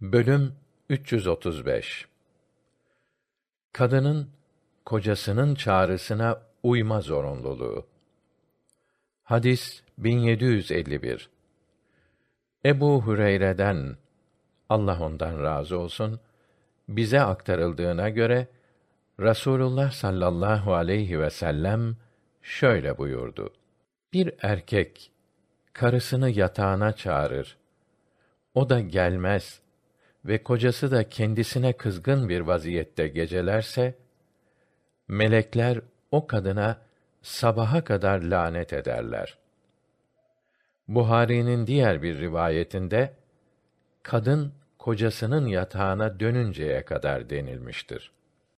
Bölüm 335 Kadının kocasının çağrısına uyma zorunluluğu. Hadis 1751. Ebu Hüreyre'den Allah ondan razı olsun bize aktarıldığına göre Rasulullah sallallahu aleyhi ve sellem şöyle buyurdu. Bir erkek karısını yatağına çağırır. O da gelmez ve kocası da kendisine kızgın bir vaziyette gecelerse melekler o kadına sabaha kadar lanet ederler. Buhari'nin diğer bir rivayetinde kadın kocasının yatağına dönünceye kadar denilmiştir.